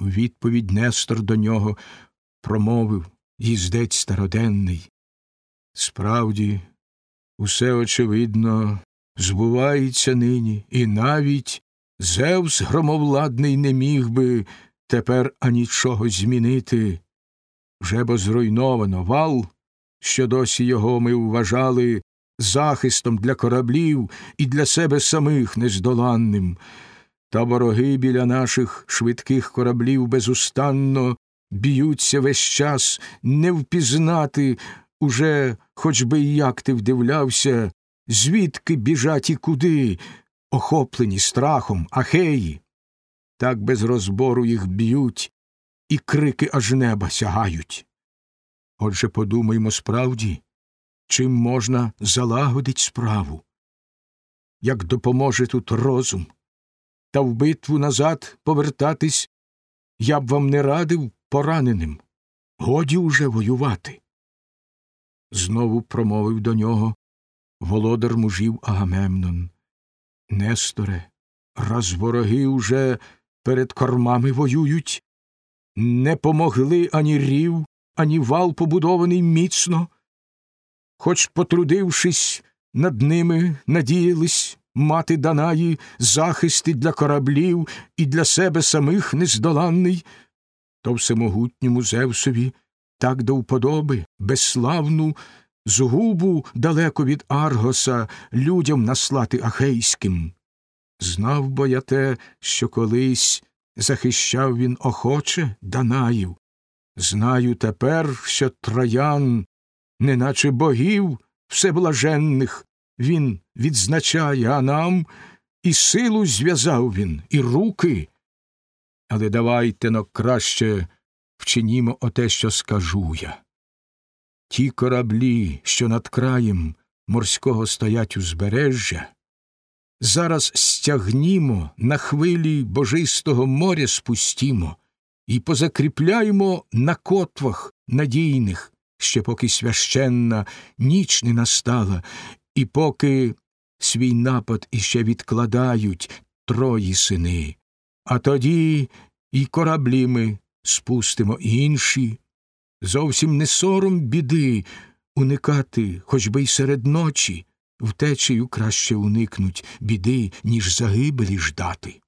У відповідь Нестор до нього промовив їздець староденний. Справді, усе очевидно збувається нині, і навіть Зевс громовладний не міг би тепер анічого змінити. Вже бо зруйновано вал, що досі його ми вважали захистом для кораблів і для себе самих нездоланним, та вороги біля наших швидких кораблів безустанно б'ються весь час не впізнати уже, хоч би як ти вдивлявся, звідки біжать і куди, охоплені страхом, ахеї. Так без розбору їх б'ють, і крики аж неба сягають. Отже, подумаймо справді, чим можна залагодить справу, як допоможе тут розум, та в битву назад повертатись я б вам не радив пораненим. Годі уже воювати. Знову промовив до нього володар мужів Агамемнон. Несторе, раз вороги уже перед кормами воюють, не помогли ані рів, ані вал побудований міцно, хоч, потрудившись, над ними надіялись мати Данаї захисти для кораблів і для себе самих нездоланний, то всемогутньому Зевсові так до вподоби, безславну згубу далеко від Аргоса людям наслати ахейським. Знав бо я те, що колись захищав він охоче Данаїв. Знаю тепер, що троян, неначе богів всеблаженних, він відзначає, а нам і силу зв'язав він, і руки. Але давайте но краще вчинімо оте, що скажу я. Ті кораблі, що над краєм морського стоять узбережжя, зараз стягнімо на хвилі божистого моря спустімо і позакріпляємо на котвах надійних, ще поки священна ніч не настала, і поки свій напад іще відкладають трої сини, а тоді і кораблі ми спустимо інші. Зовсім не сором біди уникати, хоч би й серед ночі, втечею краще уникнуть біди, ніж загибелі ждати.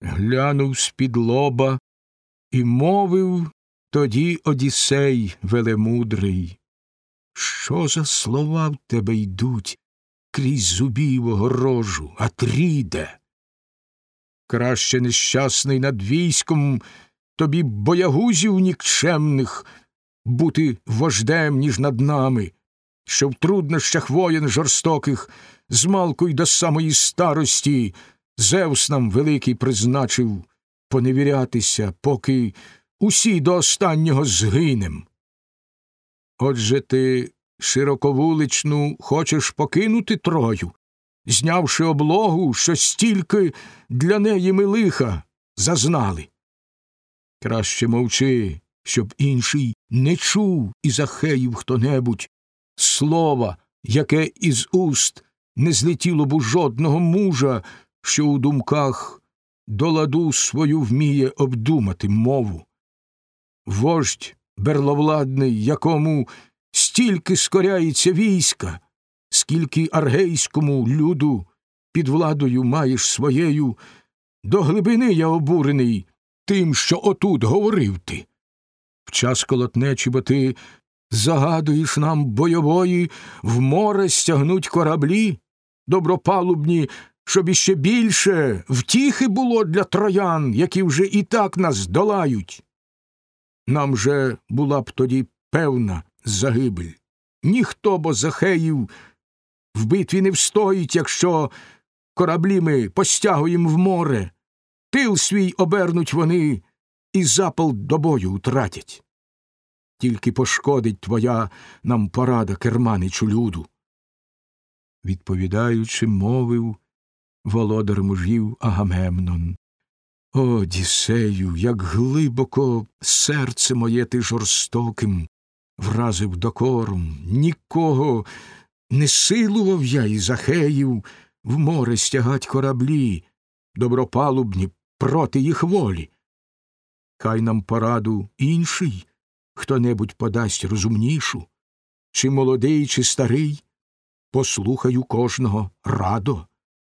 Глянув з-під лоба і мовив тоді Одіссей велемудрий. Що за слова в тебе йдуть крізь зубів огорожу, Атріде? Краще нещасний над військом тобі боягузів нікчемних бути вождем, ніж над нами, що в труднощах воєн жорстоких змалку й до самої старості Зевс нам великий призначив поневірятися, поки усі до останнього згинем. Отже ти широковуличну хочеш покинути трою, знявши облогу, що стільки для неї ми лиха зазнали. Краще мовчи, щоб інший не чув із ахеїв хто небудь слова, яке із уст не злетіло б у жодного мужа, що у думках до ладу свою вміє обдумати мову. Вождь берловладний, якому стільки скоряється війська, скільки аргейському люду під владою маєш своєю, до глибини я обурений тим, що отут говорив ти. В час колотнечі, бо ти загадуєш нам бойової в море стягнуть кораблі, добропалубні, щоб іще більше втіхи було для троян, які вже і так нас долають. Нам же була б тоді певна загибель. Ніхто бо Захеїв в битві не встоїть, якщо кораблі ми постягуємо в море, тил свій обернуть вони і запал до бою утратять. Тільки пошкодить твоя нам порада, керманичу люду. Відповідаючи, мовив володар мужів Агамемнон. О, Дісею, як глибоко серце моє ти жорстоким вразив докором, нікого не силував я із Ахеїв в море стягать кораблі, добропалубні проти їх волі. Хай нам пораду інший, хто небудь подасть розумнішу, чи молодий, чи старий, послухаю кожного радо.